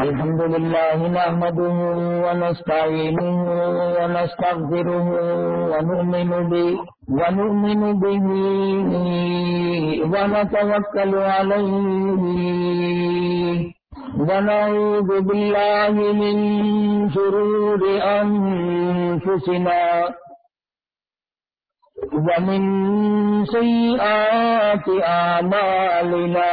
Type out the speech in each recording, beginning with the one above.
الحمد لله نحمده ونستعينه ونستغفره ونؤمن به ونؤمن به ونتوكل عليه ونعوذ بالله من شرور أنفسنا ومن سيئات أعمالنا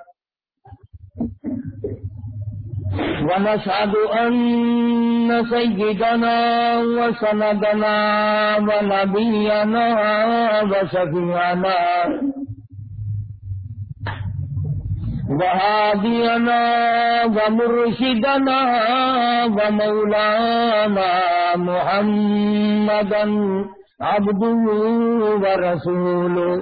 ونشهد أن سيدنا وسندنا ونبينا وشفيعنا وهادينا ومرشدنا ومولانا محمدا عبده ورسوله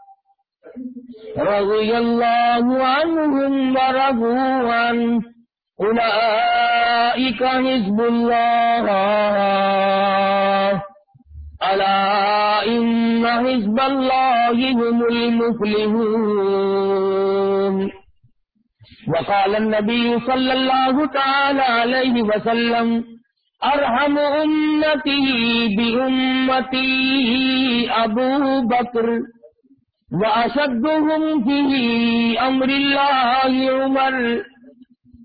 رضي الله عنهم ورضوا عنه أولئك حزب الله. ألا إن حزب الله هم المفلحون. وقال النبي صلى الله تعالى عليه وسلم أرحم أمتي بأمتي أبو بكر. وأشدهم في أمر الله عمر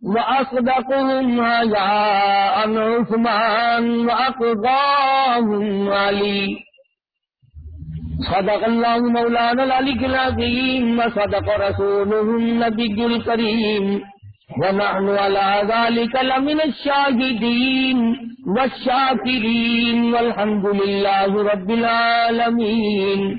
وأصدقهم هجاء عثمان وأقضاهم علي. صدق الله مولانا العلي العظيم وصدق رسوله النبي الكريم. ونحن على ذلك لمن الشاهدين والشاكرين. والحمد لله رب العالمين.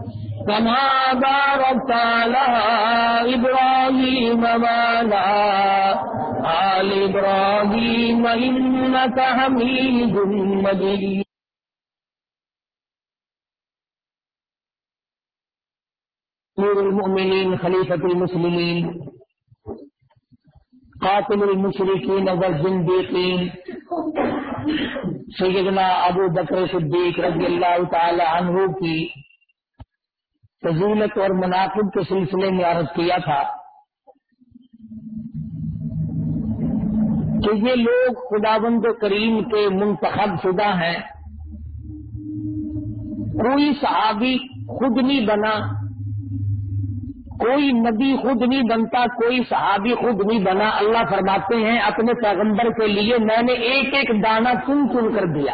كما باركت على إبراهيم وعلى آل إبراهيم إنك حميد مجيد. امیر المؤمنین خلیفۃ المسلمین قاتل المشرقین والزندیقین سیدنا ابو بکر صدیق رضی اللہ تعالی عنہ کی فضیلت اور مناقب کے سلسلے میں عرض کیا تھا کہ یہ لوگ خداوند کریم کے منتخب شدہ ہیں۔ کوئی صحابی خود نہیں بنا، کوئی نبی خود نہیں بنتا، کوئی صحابی خود نہیں بنا۔ اللہ فرماتے ہیں، اپنے پیغمبر کے لیے میں نے ایک ایک دانہ چن چن کر دیا۔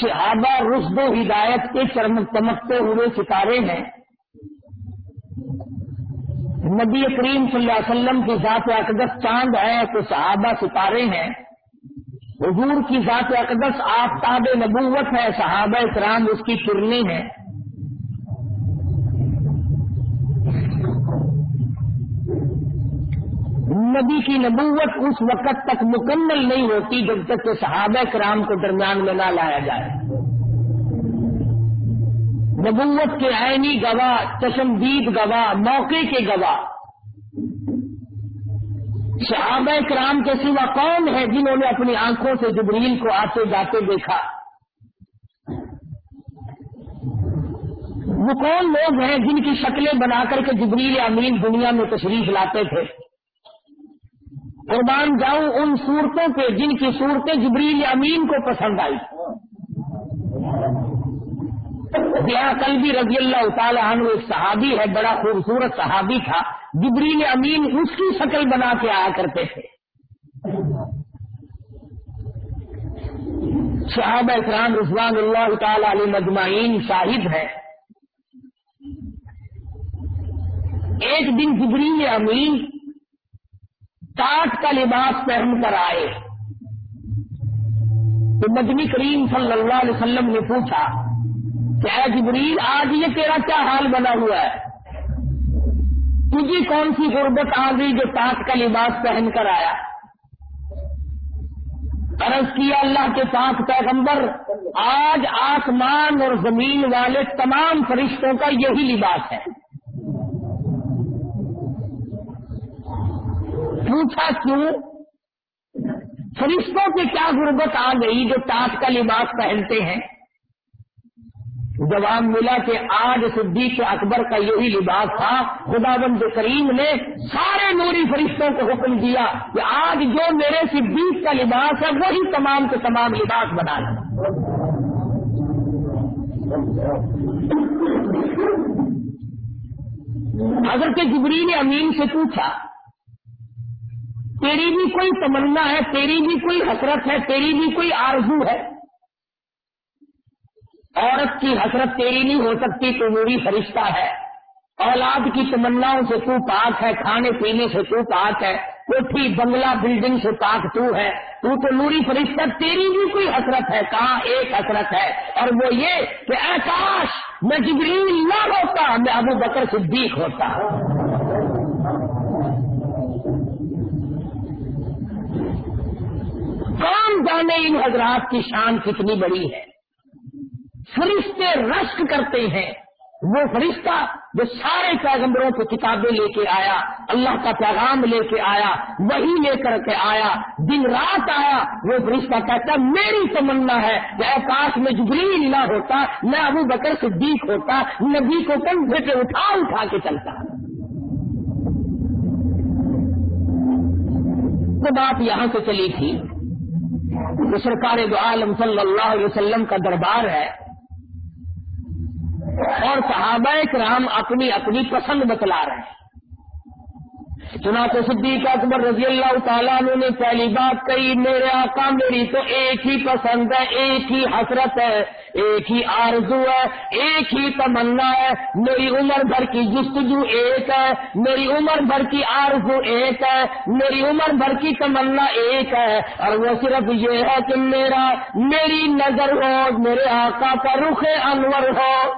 صحابہ رشد و ہدایت کے چمکتے ہوئے ستارے ہیں۔ نبی کریم صلی اللہ علیہ وسلم کی ذات اقدس چاند ہے تو صحابہ ستارے ہیں۔ حضور کی ذات اقدس آفتاب نبوت ہے صحابہ کرام اس کی کرنی ہے نبی کی نبوت اس وقت تک مکمل نہیں ہوتی جب تک کہ صحابہ کرام کو درمیان میں نہ لایا جائے۔ نبوت کے عینی گواہ چشمدید گواہ، موقع کے گواہ۔ صحابہ کرام کے سوا کون ہے جنہوں نے اپنی آنکھوں سے جبریل کو آتے جاتے دیکھا۔ وہ کون لوگ ہیں جن کی شکلیں بنا کر کے جبریل امین دنیا میں تشریف لاتے تھے؟ قربان جاؤں ان صورتوں پہ جن کی صورتیں جبریل امین کو پسند آئی۔ قلبی رضی اللہ تعالیٰ عنہ ایک صحابی ہے، بڑا خوبصورت صحابی تھا۔ جبریل امین اس کی شکل بنا کے آیا کرتے تھے۔ صحابہ اکرام رضوان اللہ تعالی علیہ مجمعین شاہد ہے ایک دن جبریل امین کاٹ کا لباس پہن کر آئے۔ تو مدنی کریم صلی اللہ علیہ وسلم نے پوچھا کیا جبریل، آج یہ تیرا کیا حال بنا ہوا ہے؟ تجھے کون سی غربت آ گئی جو تاک کا لباس پہن کر آیا؟ عرض کیا اللہ کے پاک پیغمبر، آج آسمان اور زمین والے تمام فرشتوں کا یہی لباس ہے۔ پوچھا کیوں؟ فرشتوں کی کیا غربت آ گئی جو تاک کا لباس پہنتے ہیں؟ جواب ملا کہ آج صدیق اکبر کا یہی لباس تھا خدا بند کریم نے سارے نوری فرشتوں کو حکم دیا کہ آج جو میرے صدیق کا لباس ہے، وہی تمام کے تمام لباس بنا لیں اگر جبری نے امین سے پوچھا تیری بھی کوئی تمنا ہے، تیری بھی کوئی حسرت ہے، تیری بھی کوئی آرزو ہے۔ عورت کی حسرت تیری نہیں ہو سکتی، تو وہی فرشتہ ہے۔ اولاد کی تمناؤں سے تو پاک ہے، کھانے پینے سے تو پاک ہے۔ کوٹھی، بنگلہ، بلڈنگ سے پاک تو ہے۔ تو تو نوری فرشتہ، تیری بھی کوئی حسرت ہے، کہاں ایک حسرت ہے؟ اور وہ یہ کہ اے کاش میں جبریل نہ ہوتا، میں ابو بکر صدیق ہوتا۔ کون جانے ان حضرات کی شان کتنی بڑی ہے۔ فرشتے رشک کرتے ہیں۔ وہ فرشتہ جو سارے پیغمبروں کو کتابیں لے کے آیا، اللہ کا پیغام لے کے آیا وہی لے کر کے آیا، دن رات آیا، وہ فرشتہ کہتا، میری تمنا ہے کہ کاش میں جبریل نہ ہوتا میں ابو بکر صدیق ہوتا، نبی کو کم بیٹے اٹھا اٹھا کے چلتا۔ وہ بات یہاں سے چلی تھی۔ سرکار دو عالم صلی اللہ علیہ وسلم کا دربار ہے، اور صحابہ کرام اپنی اپنی پسند بتلا رہے ہیں۔ چنانچہ صدیق اکبر رضی اللہ تعالیٰ نے پہلی بات کہی، میرے آقا میری تو ایک ہی پسند ہے، ایک ہی حسرت ہے، ایک ہی آرزو ہے، ایک ہی تمنا ہے۔ میری عمر بھر کی جستجو ایک ہے، میری عمر بھر کی آرزو ایک ہے، میری عمر بھر کی تمنا ایک ہے۔ اور وہ صرف یہ ہے کہ میرا، میری نظر ہو، میرے آقا کا رخ انور ہو۔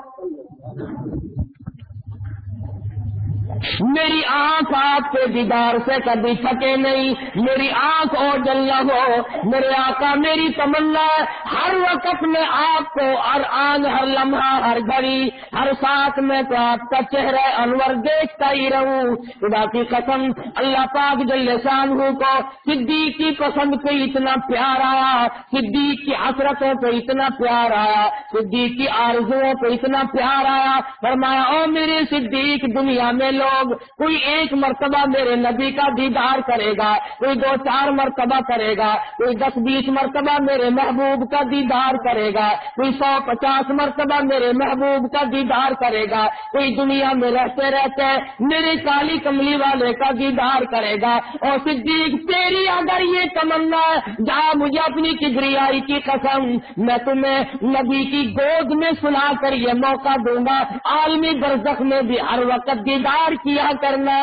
میری آنکھ آپ کے دیدار سے کبھی تھکے نہیں۔ میری آنکھ اور جلنا ہو، میرے آقا، میری تمنا۔ ہر وقت میں آپ کو ہر آنکھ، ہر لمحہ، ہر گھڑی، ہر ساتھ میں تو آپ کا چہرہ انور دیکھتا ہی رہوں۔ خدا کی قسم، اللہ پاک جل شان کو صدیق کی پسند پہ اتنا پیار آیا صدیق کی حسرتوں پہ اتنا پیار آیا صدیق کی آرزوؤں پہ اتنا پیار آیا۔ فرمایا، او میرے صدیق، دنیا میں لو لوگ کوئی ایک مرتبہ میرے نبی کا دیدار کرے گا، کوئی دو چار مرتبہ کرے گا، کوئی دس بیس مرتبہ میرے محبوب کا دیدار کرے گا، کوئی سو پچاس مرتبہ میرے محبوب کا دیدار کرے گا، کوئی دنیا میں رہتے رہتے میرے کالی کملی والے کا دیدار کرے گا۔ اور صدیق، تیری اگر یہ تمنا، جا مجھے اپنی کبریائی کی قسم، میں تمہیں نبی کی گود میں سنا کر یہ موقع دوں گا۔ عالمی برزخ میں بھی ہر وقت دیدار کیا کرنا؟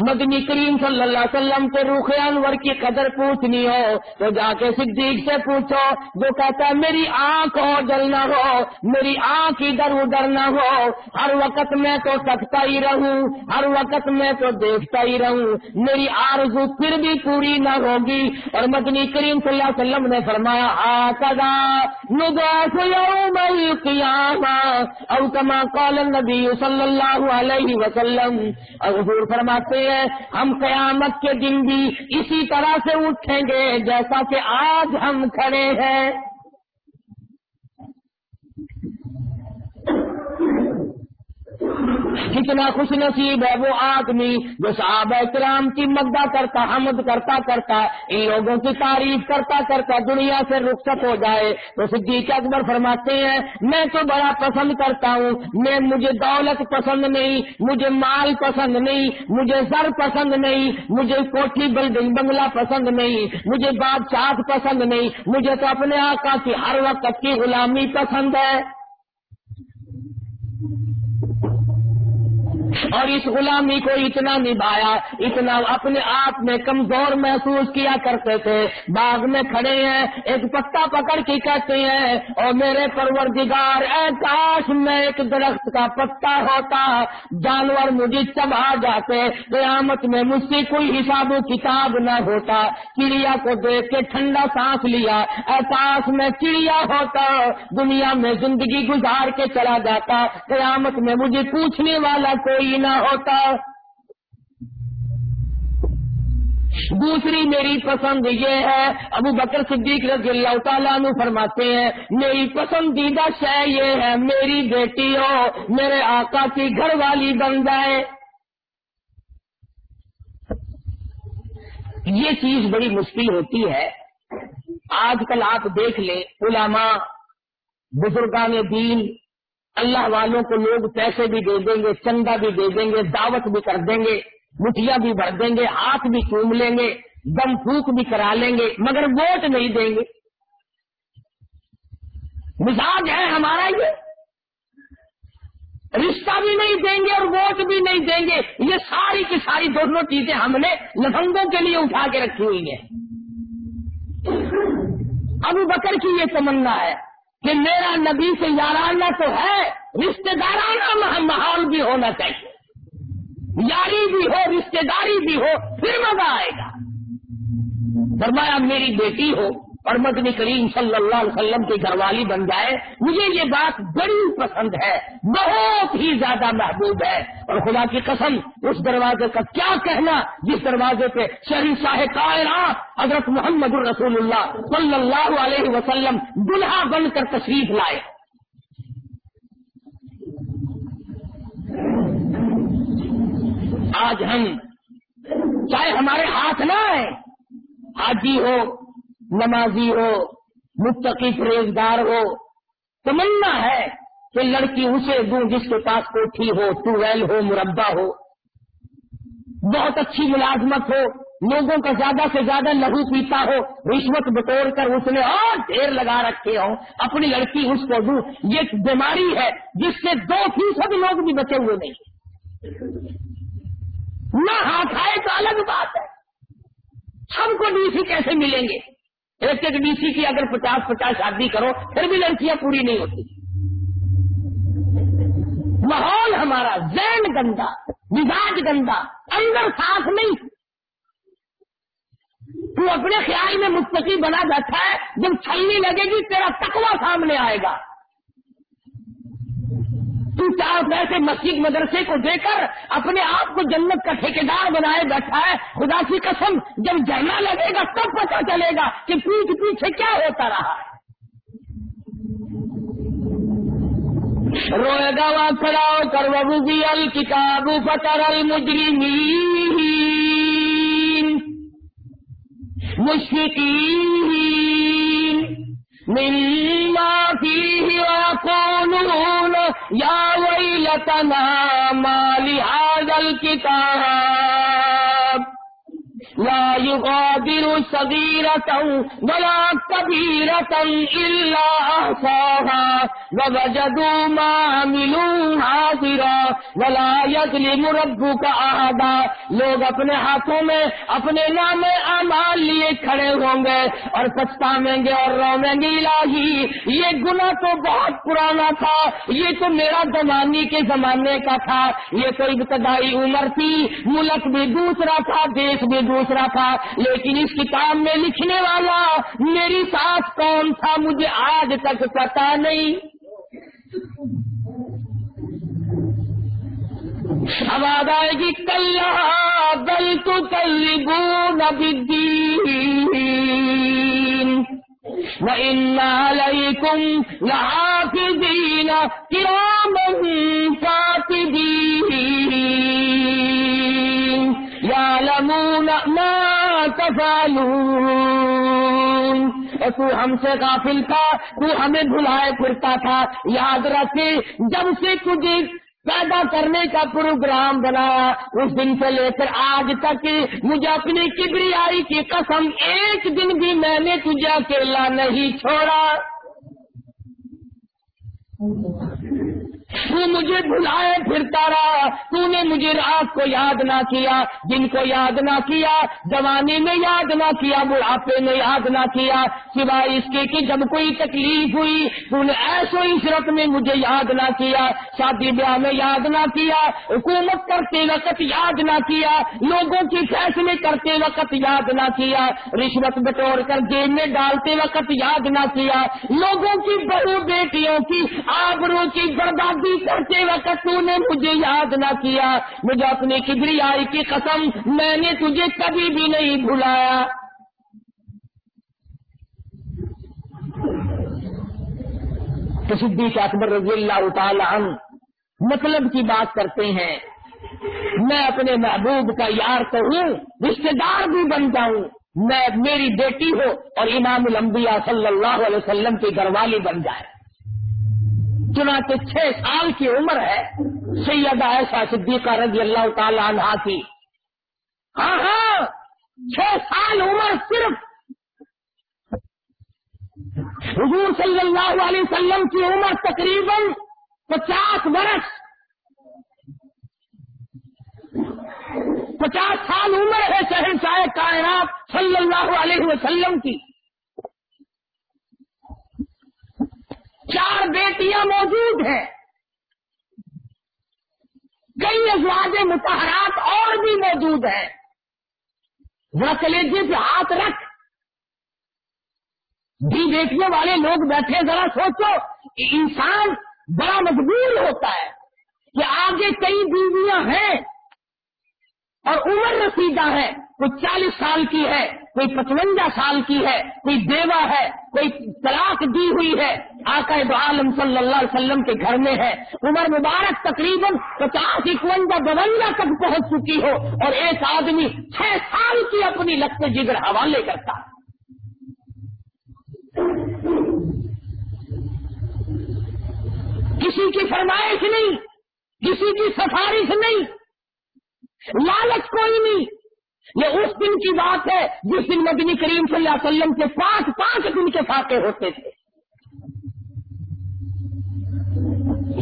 مدنی کریم صلی اللہ علیہ وسلم کے روخ انور کی قدر پوچھنی ہو، تو جا کے صدیق سے پوچھو، جو کہتا ہے، میری آنکھ ہو، جل نہ ہو، میری آنکھ ادھر ادھر نہ ہو، ہر وقت میں تو سکتا ہی رہوں، ہر وقت میں تو دیکھتا ہی رہوں، میری آرزو پھر بھی پوری نہ ہوگی۔ اور مدنی کریم صلی اللہ علیہ وسلم نے فرمایا آ کدا او کما قال النبی صلی اللہ علیہ وسلم اور حضور فرماتے ہیں، ہم قیامت کے دن بھی اسی طرح سے اٹھیں گے جیسا کہ آج ہم کھڑے ہیں۔ کتنا خوش نصیب ہے وہ آدمی جو صحابہ کرام کی مدد کرتا، حمد کرتا کرتا، ان لوگوں کی تعریف کرتا کرتا، دنیا سے رخصت ہو جائے۔ تو صدیق اکبر فرماتے ہیں، میں تو بڑا پسند کرتا ہوں، میں، مجھے دولت پسند نہیں، مجھے مال پسند نہیں، مجھے سر پسند نہیں، مجھے کوٹھی بلڈنگ، بنگلہ پسند نہیں، مجھے بادشاہ پسند نہیں، مجھے تو اپنے آقا کی ہر وقت کی غلامی پسند ہے۔ اور اس غلامی کو اتنا نبھایا، اتنا اپنے آپ میں کمزور محسوس کیا کرتے تھے۔ باغ میں کھڑے ہیں، ایک پتا پکڑ کے کہتے ہیں اور میرے پروردگار، اے کاش میں ایک درخت کا پتا ہوتا، جانور مجھے چبا جاتے، قیامت میں مجھ سے کوئی حساب و کتاب نہ ہوتا۔ چڑیا کو دیکھ کے ٹھنڈا سانس لیا، اے کاش میں چڑیا ہوتا، دنیا میں زندگی گزار کے چلا جاتا، قیامت میں مجھے پوچھنے والا کوئی نہ ہوتا۔ دوسری میری پسند یہ ہے، ابو بکر صدیق رضی اللہ تعالیٰ عنہ فرماتے ہیں، میری پسندیدہ شے یہ ہے، میری بیٹی ہو، میرے آقا کی گھر والی بن جائے۔ یہ چیز بڑی مشکل ہوتی ہے۔ آج کل آپ دیکھ لیں، علماء، بزرگان دین اللہ والوں کو لوگ پیسے بھی دے دیں گے، چندہ بھی دے دیں گے، دعوت بھی کر دیں گے، مٹھیاں بھی بھر دیں گے، ہاتھ بھی چوم لیں گے، دم پھوک بھی کرا لیں گے، مگر ووٹ نہیں دیں گے۔ مزاج ہے ہمارا یہ۔ رشتہ بھی نہیں دیں گے اور ووٹ بھی نہیں دیں گے۔ یہ ساری کی ساری دونوں چیزیں ہم نے لفنگوں کے لیے اٹھا کے رکھی ہوئی ہیں۔ ابو بکر کی یہ تمنا ہے۔ کہ میرا نبی سے یارانہ تو ہے رشتے دارانہ ماحول بھی ہونا چاہیے۔ یاری بھی ہو رشتے داری بھی ہو، پھر مزہ آئے گا۔ فرمایا، میری بیٹی ہو اور مدنی کریم صلی اللہ علیہ وسلم کی گھر والی بن جائے، مجھے یہ بات بڑی پسند ہے، بہت ہی زیادہ محبوب ہے۔ اور خدا کی قسم، اس دروازے کا کیا کہنا، جس دروازے پہ شریف شاہ کائرات حضرت محمد الرسول اللہ صلی اللہ علیہ وسلم دلہا بن کر تشریف لائے۔ آج ہم چاہے ہمارے ہاتھ نہ آئے، حاجی ہو نمازی ہو، متقی پرہیزگار ہو، تمنا ہے کہ لڑکی اسے دوں جس کے پاس کوٹھی ہو، ٹویل ہو، مربع ہو۔ بہت اچھی ملازمت ہو، لوگوں کا زیادہ سے زیادہ لہو پیتا ہو، رشوت بٹور کر اس نے اور ڈھیر لگا رکھے ہوں۔ اپنی لڑکی اس کو دوں، یہ بیماری ہے جس سے دو فیصد لوگ بھی بچے ہوئے نہیں۔ نہ ہاتھ آئے تو الگ بات ہے۔ ہم کو ڈی سی کیسے ملیں گے؟ ایک ایک ڈی سی کی اگر پچاس پچاس شادی کرو، پھر بھی لڑکیاں پوری نہیں ہوتی۔ ماحول ہمارا زین گندا، مزاج گندا، اندر صاف نہیں۔ تو اپنے خیال میں مستقی بنا بیٹھا ہے، جب چھلنی لگے گی، تیرا تکوا سامنے آئے گا۔ تو کیا ویسے مسجد مدرسے کو دے کر اپنے آپ کو جنت کا ٹھیکیدار بنائے بیٹھا ہے۔ خدا کی قسم، جب جھرنا لگے گا تب پتہ چلے گا کہ پیچھے پیچھے کیا ہوتا رہا ہے۔ روئے گا کھڑا کر کر وبی الکتاب فتر المجرمین۔ مشفقین۔ مما فيه يقولون يا ويلتنا ما لهذا الكتاب. لا يغادر صغيرة ولا كبيرة إلا أحصاها ووجدوا ما عملوا حاضرا ولا يظلم ربك أحدا لوگ اپنے ہاتھوں میں، اپنے نام اعمال لیے کھڑے ہوں گے اور پچھتاویں گے اور رویں گے الہی۔ یہ گناہ تو بہت پرانا تھا، یہ تو میرا زمانی کے زمانے کا تھا۔ یہ تو ابتدائی عمر تھی، ملک بھی دوسرا تھا، دیش بھی دوسرا دوسرا تھا، لیکن اس کتاب میں لکھنے والا، میری ساتھ کون تھا، مجھے آج تک پتا نہیں۔ آواز آئے گی کل بل تو کل عَلَيْكُمْ لَحَافِظِينَ، كِرَامًا فَاتِبِينَ يَعْلَمُونَ مَا تَفْعَلُونَ۔ اور تو ہم سے غافل تھا، تو ہمیں بھلائے پھرتا تھا۔ یاد رکھے، جب سے تجھے پیدا کرنے کا پروگرام بنایا، اس دن سے لے کر آج تک مجھے اپنی کبریائی کی قسم ایک دن بھی میں نے تجھے اکیلا نہیں چھوڑا۔ تو مجھے بھلائے پھرتا رہا۔ تو نے مجھے رات کو یاد نہ کیا جن کو یاد نہ کیا، جوانی میں یاد نہ کیا، بڑھاپے میں یاد نہ کیا۔ سوائے اس کے کہ جب کوئی تکلیف ہوئی، تو نے ایسو عشرت میں مجھے یاد نہ کیا، شادی بیاہ میں یاد نہ کیا، حکومت کرتے وقت یاد نہ کیا، لوگوں کے فیصلے کرتے وقت یاد نہ کیا، رشوت بٹور کر جیب میں ڈالتے وقت یاد نہ کیا۔ لوگوں کی بہو بیٹیوں کی آبروں کی برباد کرتے وقت تو نے مجھے یاد نہ کیا۔ مجھے اپنی کبری آئی کی قسم میں نے تجھے کبھی بھی نہیں بلایا صدیق اکبر رضی اللہ تعالی عنہ مطلب کی بات کرتے ہیں۔ میں اپنے محبوب کا یار تو ہوں رشتے دار بھی بن جاؤں۔ میں میری بیٹی ہو اور امام الانبیاء صلی اللہ علیہ وسلم کی گھر والی بن جائے۔ چنانچہ چھ سال کی عمر ہے، سیدہ ایسا صدیقہ رضی اللہ تعالی عنہ کی۔ ہاں ہاں چھ سال عمر صرف حضور صلی اللہ علیہ وسلم کی عمر تقریباً پچاس برس۔ پچاس سال عمر ہے شہر شاہ کائنات صلی اللہ علیہ وسلم کی۔ چار بیٹیاں موجود ہیں۔ کئی ازواج متحرات اور بھی موجود ہیں۔ وہ کلیجے پہ ہاتھ رکھ۔ بھی بیٹیوں والے لوگ بیٹھے، ذرا سوچو انسان بڑا مجبور ہوتا ہے کہ آگے کئی بیویاں ہیں اور عمر رسیدہ ہے کوئی چالیس سال کی ہے، کوئی پچونجا سال کی ہے، کوئی بیوہ ہے، کوئی طلاق دی ہوئی ہے۔ آقا عالم صلی اللہ علیہ وسلم کے گھر میں ہے۔ عمر مبارک تقریباً پچاس اکونجا بونجا تک پہنچ چکی ہو اور ایک آدمی چھ سال کی اپنی لگتے جگر حوالے کرتا۔ کسی کی فرمائش نہیں، کسی کی سفارش نہیں۔ لالچ کوئی نہیں۔ یہ اس دن کی بات ہے جس دن مدنی کریم صلی اللہ علیہ وسلم کے پانچ پانچ دن کے فاقے ہوتے تھے۔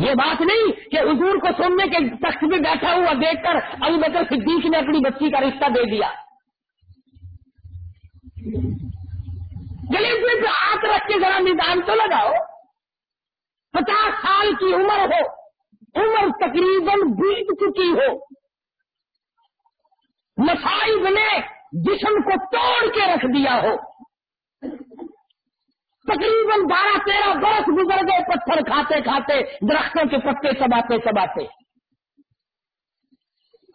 یہ بات نہیں کہ حضور کو سننے کے تخت میں بیٹھا ہوا دیکھ کر ابو بکر صدیق نے اپنی بچی کا رشتہ دے دیا۔ گلی پہ ہاتھ رکھ کے ذرا میدان تو لگاؤ۔ پچاس سال کی عمر ہو۔ عمر تقریباً بیت چکی ہو۔ مسائب نے جسم کو توڑ کے رکھ دیا ہو۔ تقریباً بارہ تیرہ برس گزر گئے پتھر کھاتے کھاتے، درختوں کے پتے چباتے چباتے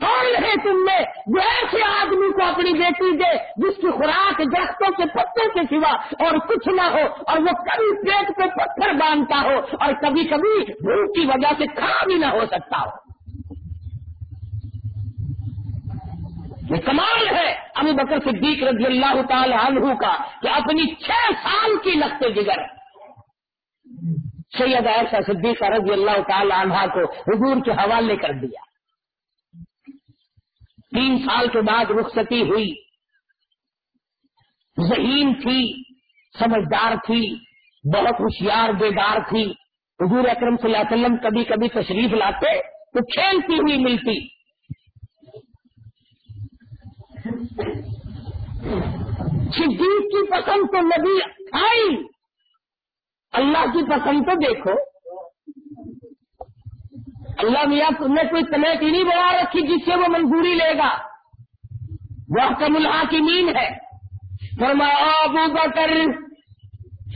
کون رہے تم نے جو ایسے آدمی کو اپنی بیٹی دے جس کی خوراک درختوں کے پتوں کے سوا اور کچھ نہ ہو اور وہ کبھی پیٹ پہ پتھر باندھتا ہو اور کبھی کبھی بھوک کی وجہ سے کھانا بھی نہ ہو سکتا ہو۔ یہ کمال ہے ابو بکر صدیق رضی اللہ تعالی عنہ کا کہ اپنی چھ سال کی لگتے جگر سید ایسا صدیق رضی اللہ تعالی عنہ کو حضور کے حوالے کر دیا۔ تین سال کے بعد رخصتی ہوئی۔ ذہین تھی، سمجھدار تھی، بہت ہوشیار، بیدار تھی۔ حضور اکرم صلی اللہ علیہ وسلم کبھی کبھی تشریف لاتے تو کھیلتی ہوئی ملتی۔ صدیق کی پسند تو نبی آئی۔ اللہ کی پسند تو دیکھو۔ اللہ میاں، تم نے کوئی کمیٹی نہیں بنا رکھی جس سے وہ منظوری لے گا۔ وہ کم الحاکمین ہے۔ فرمایا، ابو بکر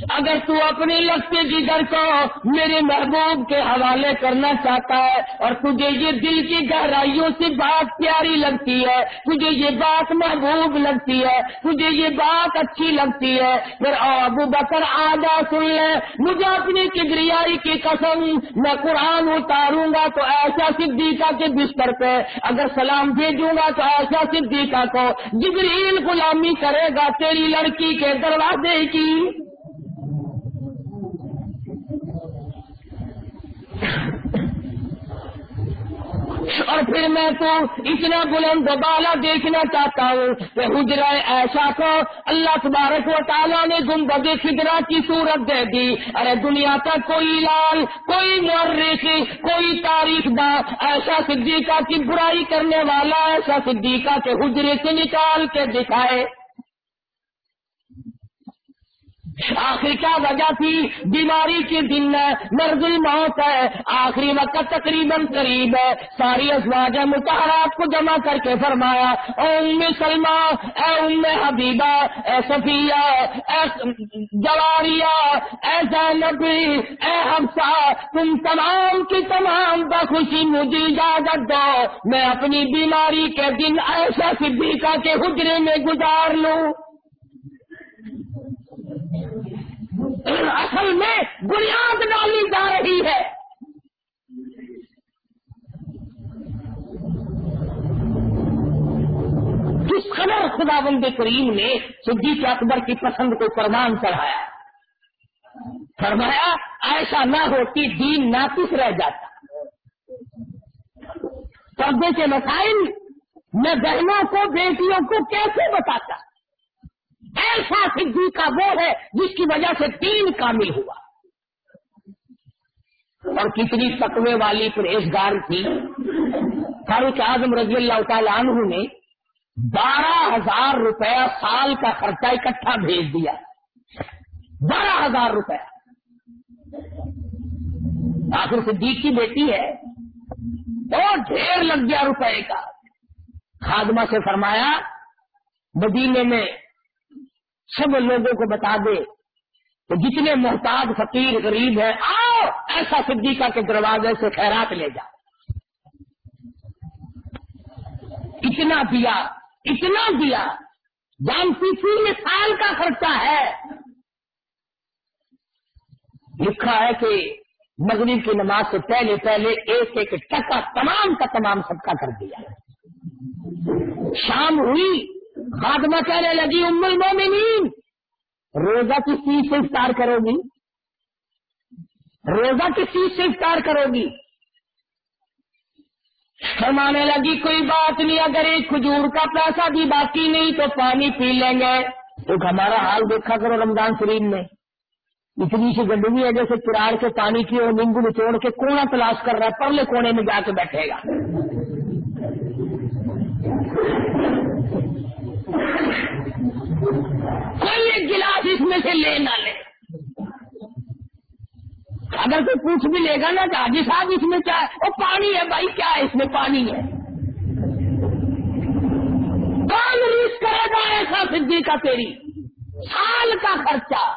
اگر تو اپنی لگتے جگر کو میرے محبوب کے حوالے کرنا چاہتا ہے اور تجھے یہ دل کی گہرائیوں سے بات پیاری لگتی ہے، تجھے یہ بات محبوب لگتی ہے، تجھے یہ بات اچھی لگتی ہے۔ پھر ابو بکر آگا سن لے، مجھے اپنی کبریائی کی قسم میں قرآن اتاروں گا تو ایسا صدیقہ کے بستر پہ۔ اگر سلام بھیجوں گا تو ایسا صدیقہ کو۔ جبریل غلامی کرے گا تیری لڑکی کے دروازے کی۔ اور پھر میں تو اتنا بلند بالا دیکھنا چاہتا ہوں کہ حجرا ایسا کو اللہ تبارک و تعالیٰ نے گنبد خدرا کی صورت دے دی۔ ارے دنیا کا کوئی لال، کوئی مورخ، کوئی تاریخ دا ایسا صدیقہ کی برائی کرنے والا ایسا صدیقہ کے حجرے سے نکال کے دکھائے۔ آخر کیا وجہ تھی؟ بیماری کے دن مرض الموت ہے۔ آخری وقت تقریباً قریب ہے۔ ساری ازواج متحرات کو جمع کر کے فرمایا، اے ام سلمہ، اے ام حبیبہ، اے صفیہ، اے جواریہ اے زینب، اے حفصہ، تم تمام کی تمام بخوشی مجھے اجازت دو۔ میں اپنی بیماری کے دن ایسا صدیقہ کے حجرے میں گزار لوں۔ اصل میں بنیاد ڈالی جا رہی ہے۔ کس خبر خدا بند کریم نے صدیق اکبر کی پسند کو پروان چڑھایا، فرمایا ایسا نہ ہوتی، دین ناقص رہ جاتا۔ پردے کے مسائل میں بہنوں کو، بیٹیوں کو کیسے بتاتا؟ ایسا صدی کا وہ ہے جس کی وجہ سے تین کامل ہوا۔ اور کتنی تقوی والی پرہیزگار تھی۔ فاروق اعظم رضی اللہ تعالی عنہ نے بارہ ہزار روپیہ سال کا خرچہ اکٹھا بھیج دیا۔ بارہ ہزار روپیہ آخر صدیق کی بیٹی ہے۔ اور ڈھیر لگ گیا روپے کا۔ خادمہ سے فرمایا، مدینے میں سب لوگوں کو بتا دے تو جتنے محتاج فقیر غریب ہے آؤ ایسا صدیقہ کے دروازے سے خیرات لے جاؤ۔ اتنا دیا اتنا دیا۔ جان میں سال کا خرچہ ہے۔ لکھا ہے کہ مغرب کی نماز سے پہلے پہلے ایک ایک ٹکا تمام کا تمام سب کا کر دیا۔ شام ہوئی خاتمہ کہنے لگی، ام المومنین، روزہ کس چیز سے افطار کرو گی؟ روزہ کس چیز سے افطار کرو گی؟ فرمانے لگی، کوئی بات نہیں، اگر ایک کھجور کا پیسہ بھی باقی نہیں تو پانی پی لیں گے. تو ہمارا حال دیکھا کرو رمضان شریف میں۔ اتنی سی گندگی ہے، جیسے چراڑ کے پانی کی اور نیمبو نچوڑ کے کونا تلاش کر رہا ہے، پرلے کونے میں جا کے بیٹھے گا۔ کوئی ایک گلاس اس میں سے لے نہ لے۔ اگر کوئی پوچھ بھی لے گا نا کہ حاجی صاحب اس میں کیا ہے؟ وہ پانی ہے بھائی، کیا ہے اس میں پانی ہے؟ کون ریس کرے گا ایسا سدھی کا تیری؟ سال کا خرچہ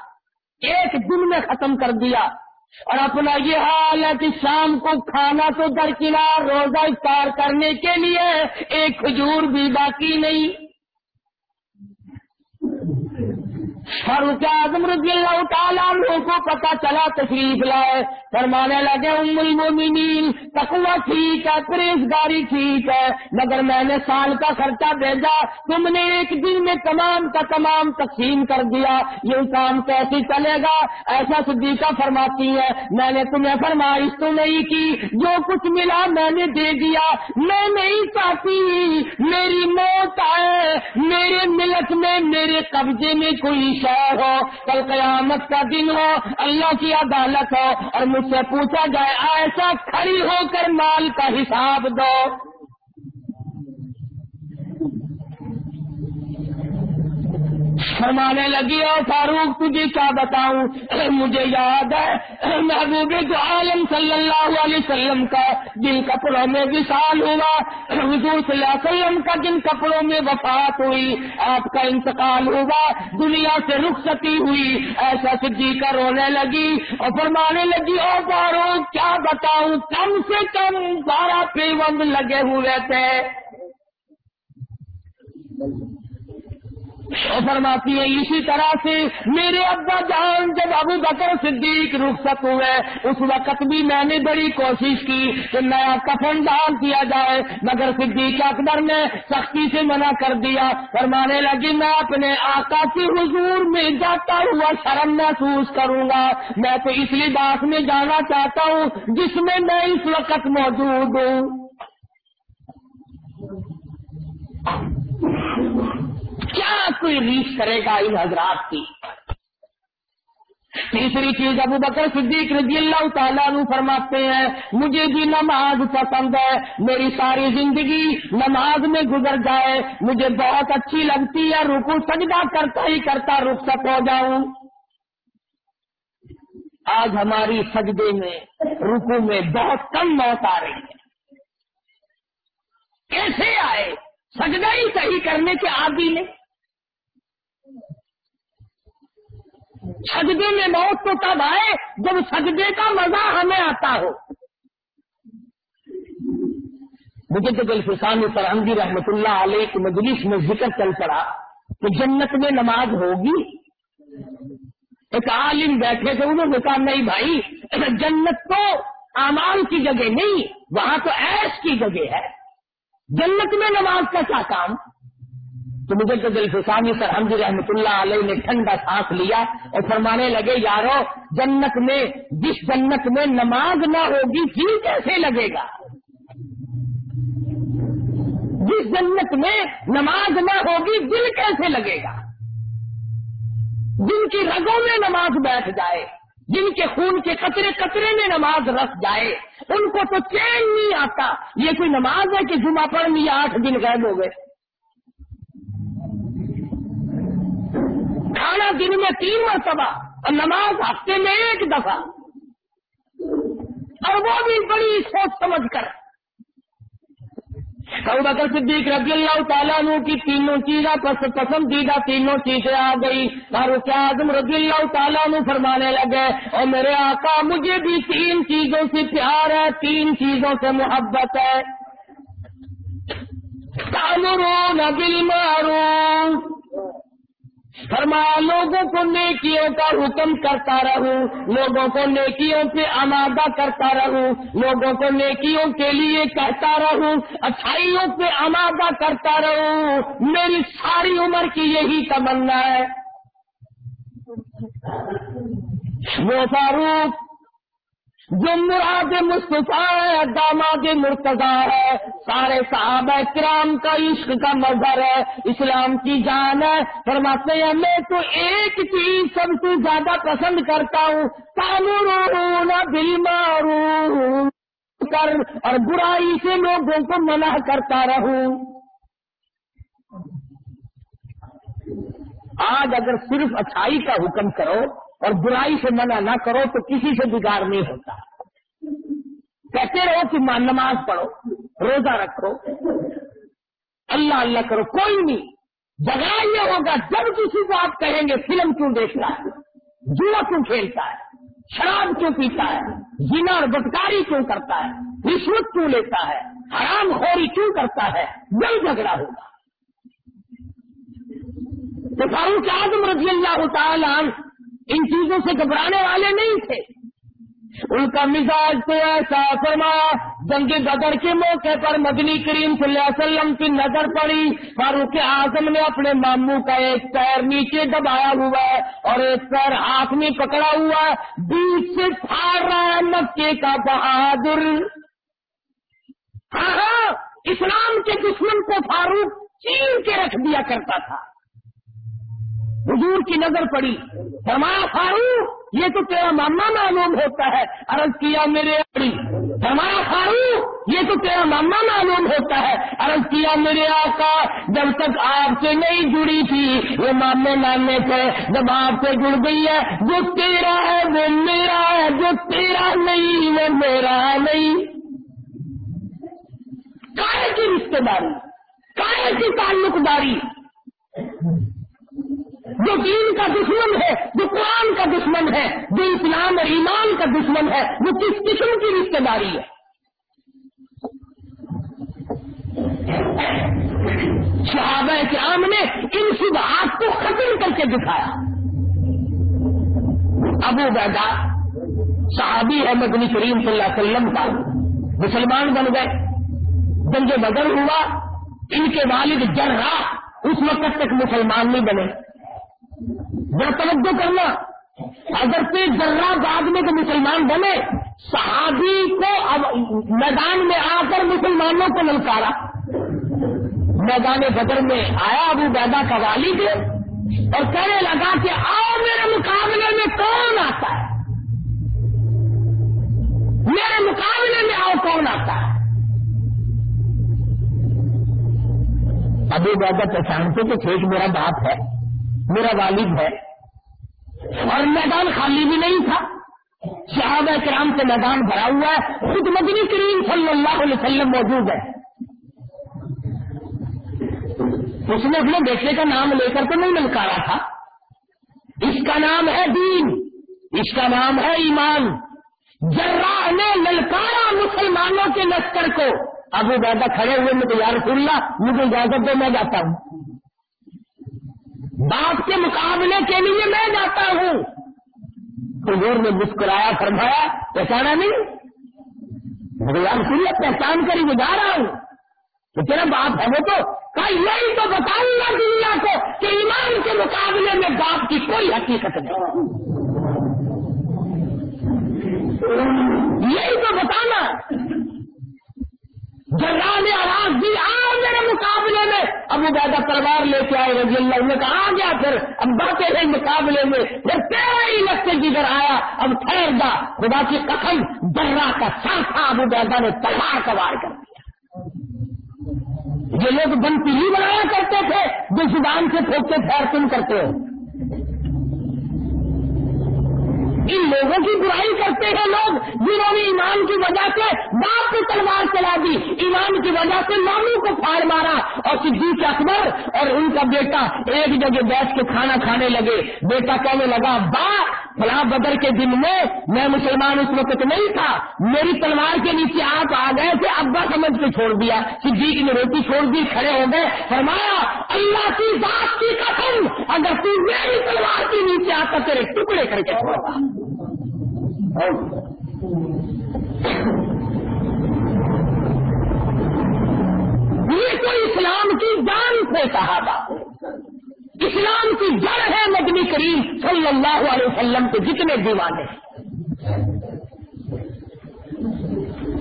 ایک دن میں ختم کر دیا۔ اور اپنا یہ حال ہے کہ شام کو کھانا تو درکنار روزہ افطار کرنے کے لیے ایک کھجور بھی باقی نہیں۔ فاروق اعظم رضی اللہ تعالیٰ کو پتا چلا تشریف لائے۔ فرمانے لگے، ام المومنین تقوی ٹھیک ہے پریزگاری ٹھیک ہے، مگر میں نے سال کا خرچہ بھیجا۔ تم نے ایک دن میں تمام کا تمام تقسیم کر دیا۔ یہ کام کیسے چلے گا؟ ایسا صدیقہ فرماتی ہے میں نے تمہیں فرمائش تو نہیں کی، جو کچھ ملا میں نے دے دیا۔ میں نہیں چاہتی، میری موت آئے، میرے ملک میں، میرے قبضے میں کوئی شہر ہو، کل قیامت کا دن ہو، اللہ کی عدالت ہو اور مجھ سے پوچھا جائے ایسا کھڑی ہو کر مال کا حساب دو۔ فرمانے لگی اور فاروق، تجھے کیا بتاؤں؟ مجھے یاد ہے، محبوب جو عالم صلی اللہ علیہ وسلم کا جن کپڑوں میں وشال ہوا، حضور صلی اللہ علیہ وسلم کا جن کپڑوں میں وفات ہوئی، آپ کا انتقال ہوا، دنیا سے رخصتی ہوئی، ایسا سجی کا رونے لگی اور فرمانے لگی اور فاروق، کیا بتاؤں؟ کم سے کم بارہ پیوند لگے ہوئے تھے. فرماتی ہے اسی طرح سے میرے ابا جان جب ابو بکر صدیق رخصت ہوئے، اس وقت بھی میں نے بڑی کوشش کی کہ نیا کفن ڈال کیا جائے، مگر صدیق اکبر نے سختی سے منع کر دیا۔ فرمانے لگی، میں اپنے آقا کی حضور میں جاتا ہوا شرم محسوس کروں گا۔ میں تو اس لباس میں جانا چاہتا ہوں، جس میں میں اس وقت موجود ہوں۔ کیا کوئی ریس کرے گا ان حضرات کی؟ تیسری چیز ابو بکر صدیق رضی اللہ تعالیٰ عنہ فرماتے ہیں، مجھے بھی نماز پسند ہے، میری ساری زندگی نماز میں گزر جائے، مجھے بہت اچھی لگتی ہے رکو سجدہ کرتا ہی کرتا رخصت ہو جاؤں۔ آج ہماری سجدے میں رکو میں بہت کم موت آ رہی ہے۔ کیسے آئے؟ سجدہ ہی صحیح کرنے کے عادی میں سجدے میں موت تو تب آئے جب سجدے کا مزہ ہمیں آتا ہو۔ مجھے تو دل فسان فرحمدی رحمت اللہ علیہ کی مجلس میں ذکر چل پڑا کہ جنت میں نماز ہوگی۔ ایک عالم بیٹھے تھے، انہوں نے کہا، نہیں بھائی، جنت تو امال کی جگہ نہیں، وہاں تو ایس کی جگہ ہے۔ جنت میں نماز کا کیا کام؟ تو مجھے تو دل فسانی سر رحمت اللہ علیہ نے ٹھنڈا سانس لیا اور فرمانے لگے، یارو، جنت میں، جس جنت میں نماز نہ ہوگی جی کیسے لگے گا? جس جنت میں نماز نہ ہوگی، دل کیسے لگے گا؟ جن کی رگوں میں نماز بیٹھ جائے، جن کے خون کے قطرے قطرے میں نماز رس جائے، ان کو تو چین نہیں آتا، یہ کوئی نماز ہے کہ جمعہ پڑھنی آٹھ دن غائب ہو گئے؟ کھانا دن میں تین مرتبہ اور نماز ہفتے میں ایک دفعہ۔ اور وہ بھی بڑی سوچ سمجھ کر۔ بکر صدیق رضی اللہ تعالیٰ عنہ کی تینوں چیزیں پسندیدہ تینوں چیزیں آ گئی فاروق اعظم رضی اللہ تعالیٰ عنہ فرمانے لگے اور میرے آقا، مجھے بھی تین چیزوں سے پیار ہے، تین چیزوں سے محبت ہے۔ تعمرون بالمعروف۔ فرمایا لوگوں کو نیکیوں کا حکم کرتا رہوں، لوگوں کو نیکیوں پہ آمادہ کرتا رہوں، لوگوں کو نیکیوں کے لیے کہتا رہوں، اچھائیوں پہ آمادہ کرتا رہوں۔ میری ساری عمر کی یہی تمنا ہے۔ وہ فاروق جو مراد مصطفیٰ ہے داماد مرتضی ہے۔ سارے صحابہ کرام کا عشق کا مظہر ہے، اسلام کی جان ہے۔ فرماتے ہیں، میں تو ایک چیز سب سے زیادہ پسند کرتا ہوں تعمرون بالمعروف، کر اور برائی سے لوگوں کو منع کرتا رہوں۔ آج اگر صرف اچھائی کا حکم کرو اور برائی سے منع نہ کرو تو کسی سے بگاڑ نہیں ہوتا۔ کہتے رہو کہ نماز پڑھو، روزہ رکھو۔ اللہ اللہ کرو، کوئی نہیں۔ جگہ یہ ہوگا، جب کسی کو آپ کہیں گے، فلم کیوں دیکھتا ہے؟ جوا کیوں کھیلتا ہے؟ شراب کیوں پیتا ہے؟ جنا اور بدکاری کیوں کرتا ہے؟ رشوت کیوں لیتا ہے؟ حرام خوری کیوں کرتا ہے؟ جل جھگڑا ہوگا۔ تو فاروق اعظم رضی اللہ تعالیٰ ان چیزوں سے گھبرانے والے نہیں تھے۔ ان کا مزاج تو ایسا فرما، جنگ بدر کے موقع پر مدنی کریم صلی اللہ علیہ وسلم کی نظر پڑی۔ فاروق اعظم نے اپنے ماموں کا ایک پیر نیچے دبایا ہوا ہے اور ایک پیر ہاتھ میں پکڑا ہوا ہے۔ بیچ سے پھاڑ رہا ہے مکے کا بہادر۔ ہاں ہاں اسلام کے دشمن کو فاروق چین کے رکھ دیا کرتا تھا۔ حضور کی نظر پڑی۔ فرمایا، فاروق، یہ تو تیرا ماما معلوم ہوتا ہے، عرض کیا میرے فرمایا، فاروق، یہ تو تیرا ماما معلوم ہوتا ہے، عرض کیا میرے آقا۔ جب تک آپ سے نہیں جڑی تھی، وہ مامے ماننے تھے جب آپ سے جڑ گئی ہے جو تیرا ہے، وہ میرا ہے، جو تیرا نہیں، وہ میرا نہیں۔ کائے کی رشتے داری کائے کی تعلق داری۔ جو دین کا دشمن ہے، جو قرآن کا دشمن ہے، جو اسلام اور ایمان کا دشمن ہے، وہ کس قسم کی رشتے داری ہے؟ صحابہ کرام نے ان شبہات کو ختم کر کے دکھایا۔ ابو بیدا صحابی ہے مدنی کریم صلی اللہ علیہ وسلم کا، مسلمان بن گئے۔ جنگ بدر ہوا، ان کے والد جرا اس وقت تک مسلمان نہیں بنے۔ توجہ کرنا۔ اگر سے ذرا بعد میں مسلمان بنے، صحابی کو اب میدان میں آ کر مسلمانوں کو للکارا میدان بدر میں آیا ابو بیدا کا والد اور کہنے لگا کہ آؤ میرے مقابلے میں کون آتا ہے؟ میرے مقابلے میں آؤ کون آتا ہے؟ ابو بیدا پہچانتے کہ ٹھیک میرا باپ ہے۔ میرا والد ہے اور میدان خالی بھی نہیں تھا۔ صحابہ کرام سے میدان بھرا ہوا ہے۔ خود مدنی کریم صلی اللہ علیہ وسلم موجود ہے۔ اس نے اپنے بیٹے کا نام لے کر تو نہیں للکارا تھا۔ اس کا نام ہے دین۔ اس کا نام ہے ایمان۔ جرا نے للکارا مسلمانوں کے لشکر کو۔ ابو دادا کھڑے ہوئے میں تو یار اللہ، مجھے اجازت دے میں جاتا ہوں۔ باپ کے مقابلے کے لیے میں جاتا ہوں۔ حضور نے مسکرایا، فرمایا، پہچانا نہیں؟ بھگوان سنیا پہچان کر ہی جا رہا ہوں۔ تو تیرا باپ ہے وہ تو کل یہی تو بتاؤں گا دنیا کو کہ ایمان کے مقابلے میں باپ کی کوئی حقیقت نہیں۔ یہی تو بتانا۔ جگہ نے آواز دی آؤ میرے مقابلے میں۔ ابو دادا تلوار لے کے آئے، رضی اللہ نے کہا، آ گیا پھر۔ اب باتیں ہیں مقابلے میں پھر تیرا ہی لگتے جدھر آیا۔ اب ٹھہر گا خدا کی قسم درا کا ساتھ ابو دادا نے تلوار سوار کر دیا۔ یہ لوگ بن پیلی بنایا کرتے تھے۔ جو زبان سے پھونکتے ٹھہر تم کرتے ہو ان لوگوں کی برائی کرتے ہیں لوگ جنہوں نے ایمان کی وجہ سے باپ کو تلوار چلا دی، ایمان کی وجہ سے ماموں کو پھاڑ مارا اور صدیق اکبر اور ان کا بیٹا ایک جگہ بیٹھ کے کھانا کھانے لگے۔ بیٹا کہنے لگا باپ فلاں بدر کے دن میں میں مسلمان اس وقت نہیں تھا۔ میری تلوار کے نیچے آپ آ گئے تھے، ابا سمجھ کے چھوڑ دیا۔ صدیق نے روٹی چھوڑ دی، کھڑے ہو گئے۔ فرمایا، اللہ کی ذات کی قسم، اگر تو میری تلوار کے نیچے آ کر تیرے ٹکڑے کر کے چھوڑا یہ تو اسلام کی جان سے صحابہ اسلام کی جڑ ہے مدنی کریم صلی اللہ علیہ وسلم کے جتنے دیوانے ہیں۔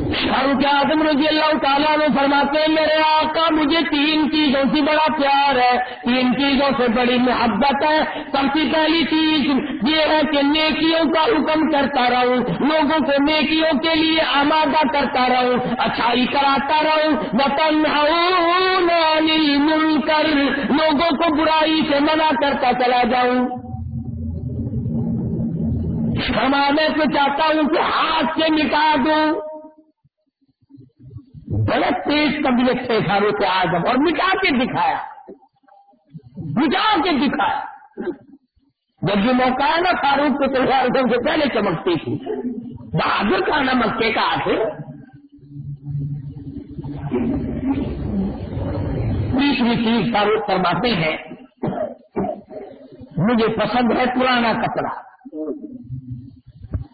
فاروق اعظم رضی اللہ تعالیٰ نے فرماتے میرے آقا، مجھے تین چیزوں سے بڑا پیار ہے۔ تین چیزوں سے بڑی محبت ہے۔ سب سے پہلی چیز یہ ہے کہ نیکیوں کا حکم کرتا رہوں۔ لوگوں کو نیکیوں کے لیے آمادہ کرتا رہوں۔ اچھائی کراتا رہوں۔ وطن مل کر لوگوں کو برائی سے منع کرتا چلا جاؤں۔ کمانے کو چاہتا ہوں کہ ہاتھ سے مٹا دوں۔ بڑے تیز طبیعت سے فاروق آزم اور مٹا کے دکھایا۔ مٹا کے دکھایا۔ جب جو موقع ہے نا فاروق کو تلوار سے پہلے چمکتی تھی۔ بہادر کا نا مکے کا آخر۔ تیسری چیز فاروق فرماتے ہیں، مجھے پسند ہے پرانا کپڑا۔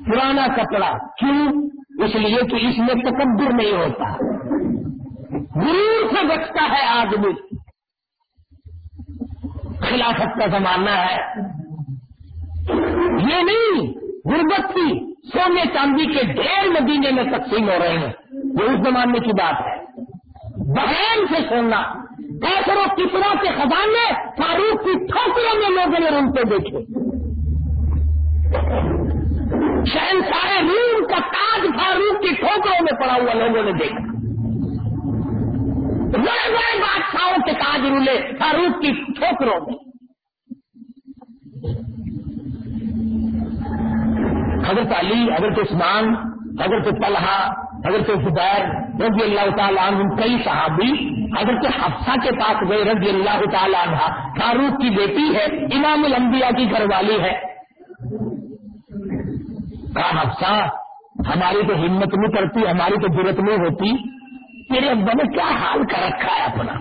پرانا کپڑا کیوں؟ اس لیے کہ اس میں تکبر نہیں ہوتا۔ غرور سے بچتا ہے آدمی۔ خلافت کا زمانہ ہے۔ یہ نہیں، غربت کی سونے چاندی کے ڈھیر مدینے میں تقسیم ہو رہے ہیں۔ یہ اس زمانے کی بات ہے۔ بہن سے سننا پیسر و کسرا کے خزانے فاروق کی ٹھوکروں میں لوگوں نے ان کو دیکھے۔ شہن سارے روم کا تاج فاروق کی ٹھوکروں میں پڑا ہوا لوگوں نے دیکھا۔ بڑے بڑے بادشاہوں کے تاج رولے فاروق کی ٹھوکروں میں۔ حضرت علی، حضرت عثمان، حضرت طلحہ، حضرت زبیر رضی اللہ تعالیٰ عنہ کئی صحابی حضرت حفصہ کے پاس گئے رضی اللہ تعالیٰ عنہ۔ فاروق کی بیٹی ہے، امام الانبیاء کی گھر والی ہے۔ کہا، حفصہ، ہماری تو ہمت نہیں کرتی، ہماری تو ضرورت نہیں ہوتی۔ تیرے ابا نے کیا حال کر رکھا ہے اپنا؟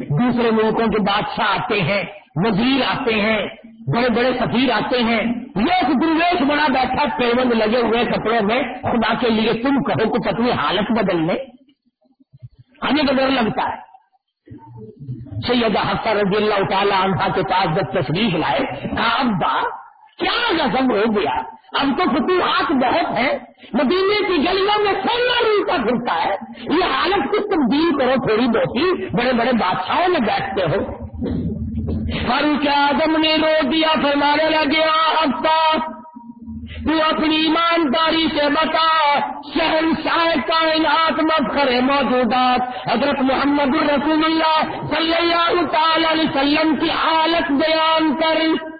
دوسرے ملکوں کے بادشاہ آتے ہیں، وزیر آتے ہیں بڑے بڑے سفیر آتے ہیں یہ درویش بڑا بیٹھا پیوند لگے ہوئے کپڑوں میں، خدا کے لیے تم کہو کچھ اپنی حالت بدلنے ہمیں تو ڈر لگتا ہے۔ سید حفصہ رضی اللہ تعالیٰ عنہ کے پاس جب تشریف لائے، کہا، ابا کیا رسم ہو گیا؟ اب تو فتوحات بہت ہے مدینے کی گلیوں میں سونا روتا پھرتا ہے۔ یہ حالت کو تبدیل کرو تھوڑی بہت بڑے بڑے بادشاہوں میں بیٹھتے ہو۔ فاروق اعظم نے رو دیا، فرمانے لگے ہفتہ، تو اپنی ایمانداری سے بتا شہر شاہ کائنات مفخر موجودات۔ حضرت محمد الرسول اللہ صلی اللہ تعالی علیہ وسلم کی حالت بیان کر۔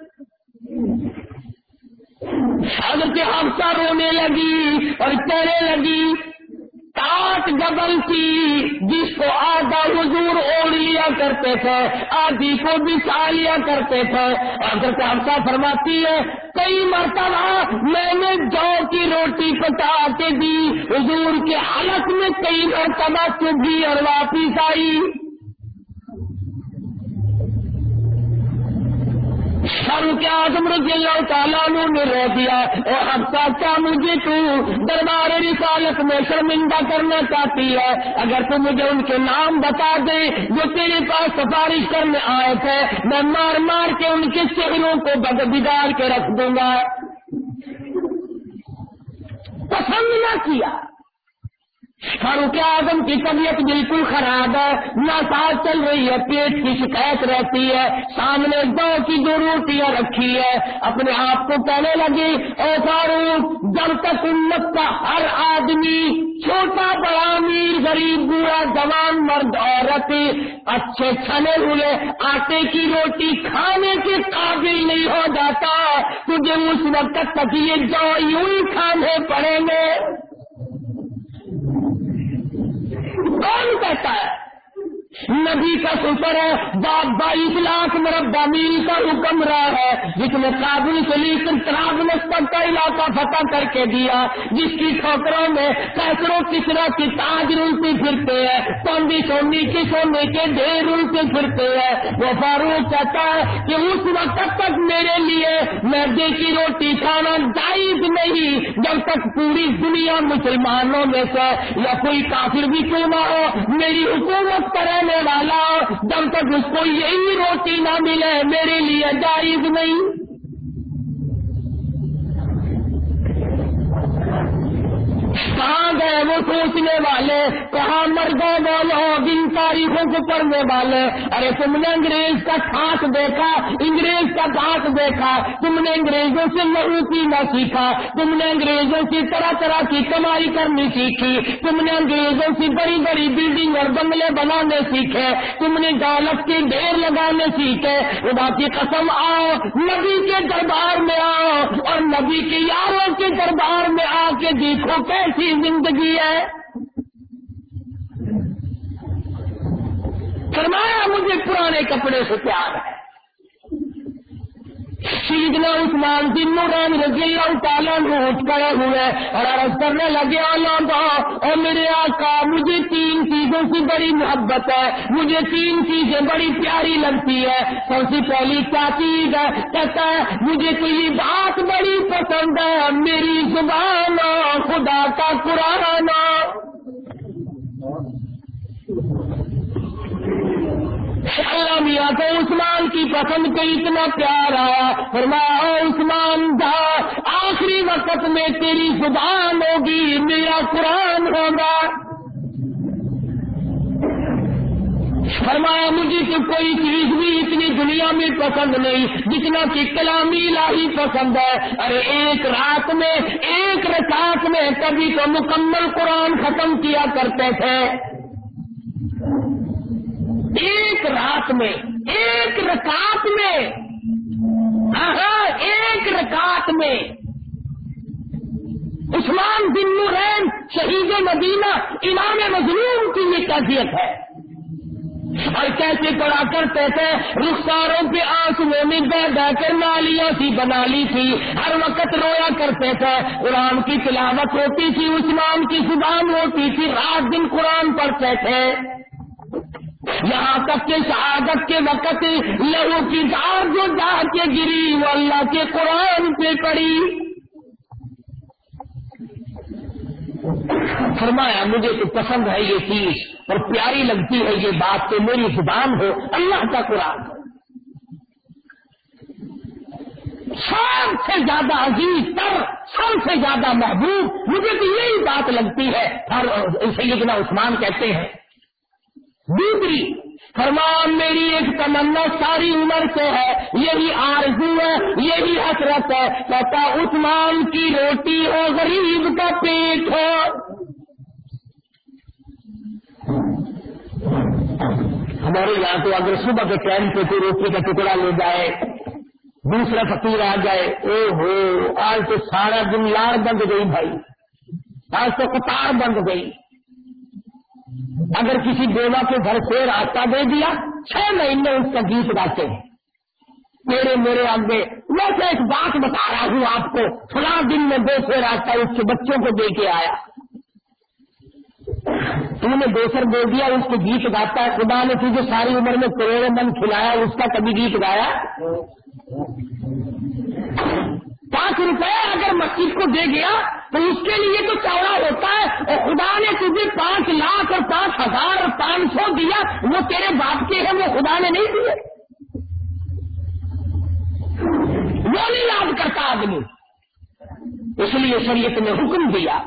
حضرت حفصہ رونے لگی اور کہنے لگی تاٹ جبل کی جس کو آدھا حضور اوڑھ لیا کرتے تھے، آدھی کو بچا لیا کرتے تھے۔ اگر حفصہ فرماتی ہے، کئی مرتبہ میں نے جو کی روٹی پٹا کے دی، حضور کے حالت میں کئی مرتبہ چبھی اور واپس آئی۔ فاروق اعظم رضی اللہ تعالیٰ نے رو دیا اور اب کیا مجھے تو دربار رسالت میں شرمندہ کرنا چاہتی ہے؟ اگر تو مجھے ان کے نام بتا دے جو تیرے پاس سفارش کرنے آئے تھے، میں مار مار کے ان کے شہروں کو بگاڑ کے رکھ دوں گا۔ پسند نہ کیا۔ فاروق اعظم کی طبیعت بالکل خراب ہے نہ ساتھ چل رہی ہے، پیٹ کی شکایت رہتی ہے، سامنے دو کی دو روٹیاں رکھی ہے۔ اپنے آپ کو کہنے لگی، اے فاروق، جب تک امت کا ہر آدمی چھوٹا بڑا امیر، غریب، بوڑھا، جوان، مرد، عورت، اچھے چھنے ہوئے، آٹے کی روٹی کھانے کے قابل نہیں ہو جاتا، تجھے اس وقت تک یہ جو یوں کھانے پڑیں گے۔ کون کہتا ہے نبی کا سفر ہے، باپ بائیس لاکھ مربع میل کا حکم رہا ہے، جس نے کابل سے لی کر تک کا علاقہ فتح کر کے دیا، جس کی ٹھوکروں میں کیسروں کسرا کی تاج رلتی پھرتے ہیں چاندی سونی کی سونے کے ڈھیر رلتے پھرتے ہیں۔ وہ فاروق کہتا ہے کہ اس وقت تک میرے لیے میدے کی روٹی کھانا جائز نہیں، جب تک پوری دنیا مسلمانوں میں سے یا کوئی کافر بھی کیوں نہ ہو، میری حکومت والا جب تک اس کو یہی روٹی نہ ملے میرے لیے جائز نہیں۔ کہاں گئے وہ سوچنے والے، کہاں مر گئے وہ لوگ ان تاریخوں کو پڑھنے والے۔ ارے، تم نے انگریز کا ہاتھ دیکھا، انگریز کا ہاتھ دیکھا، تم نے انگریزوں سے لہو پینا سیکھا، تم نے انگریزوں سے طرح طرح کی کمائی کرنی سیکھی، تم نے انگریزوں سے بڑی بڑی بلڈنگ اور بنگلے بنانے سیکھے، تم نے دولت کے ڈھیر لگانے سیکھے۔ خدا کی قسم، آؤ، نبی کے دربار میں آؤ، اور نبی کے یاروں کے دربار میں آ کے دیکھو کہ ایسی زندگی ہے؟ فرمایا مجھے پرانے کپڑے سے پیار ہے۔ سیدنا عثمان بن نورین رضی اللہ تعالیٰ اٹھ کھڑے ہوئے اور عرض کرنے لگے اللہ اور میرے آقا، مجھے تین چیزوں سے بڑی محبت ہے، مجھے تین چیزیں بڑی پیاری لگتی ہے سب سے پہلی کیا چیز ہے؟ کہتا ہے، مجھے تو یہ بات بڑی پسند ہے، میری زبان خدا کا قرآن اللہ میاں کو عثمان کی پسند کو اتنا پیار آیا فرمایا، عثمان دا آخری وقت میں تیری زبان ہوگی، میرا قرآن ہوگا۔ فرمایا، مجھے تو کوئی چیز بھی اتنی دنیا میں پسند نہیں، جتنا کہ کلامی لاہی پسند ہے۔ ارے، ایک رات میں، ایک رکعت میں کبھی تو مکمل قرآن ختم کیا کرتے تھے۔ ایک رات میں، ایک رکعت میں ہاں ایک رکعت میں۔ عثمان بن نورین شہید مدینہ امام مظلوم کی یہ کیفیت ہے۔ اور کیسے پڑا کرتے تھے، رخساروں کے آنسو میں بہ بہ کر نالیاں سی بنا لی تھی۔ ہر وقت رویا کرتے تھے۔ قرآن کی تلاوت ہوتی تھی، عثمان کی زبان ہوتی تھی۔ رات دن قرآن پڑھتے تھے۔ یہاں تک کہ شہادت کے وقت لہو کی دار جو جا کے گری، وہ اللہ کے قرآن پہ پڑی۔ فرمایا، مجھے تو پسند ہے یہ چیز اور پیاری لگتی ہے یہ بات کہ میری زبان ہو، اللہ کا قرآن۔ ہو سب سے زیادہ عزیز تر سب سے زیادہ محبوب، مجھے تو یہی بات لگتی ہے۔ اور سیدنا عثمان کہتے ہیں دوسری، فرمان میری ایک تمنا ساری عمر سے ہے، یہی آرزو ہے، یہی حسرت ہے، کہتا عثمان کی روٹی ہو غریب کا پیٹ ہو ہمارے یہاں تو اگر صبح کے ٹائم پہ کوئی روٹی کا ٹکڑا لے جائے، دوسرا فقیر آ جائے، او ہو، آج تو سارا دن لار بند گئی بھائی، آج تو قطار بند گئی۔ اگر کسی بیوہ کے گھر سے راستہ دے دیا، چھ مہینے اس کا گیت گاتے ہیں۔ میرے میرے آگے میں تو ایک بات بتا رہا ہوں آپ کو۔ فلاں دن میں دو سے راستہ اس کے بچوں کو دے کے آیا۔ تم نے دوسر دے دیا، اس کو گیت گاتا ہے۔ خدا نے تجھے ساری عمر میں کروڑوں من کھلایا، اس کا کبھی گیت گایا؟ پانچ روپے اگر مسجد کو دے گیا، تو اس کے لیے تو چوڑا ہوتا ہے۔ اور خدا نے تجھے پانچ لاکھ اور پانچ ہزار اور پانچ سو دیا، وہ تیرے باپ کے ہیں، وہ خدا نے نہیں دیے۔ وہ نہیں یاد کرتا آدمی۔ اس لیے شریعت نے حکم دیا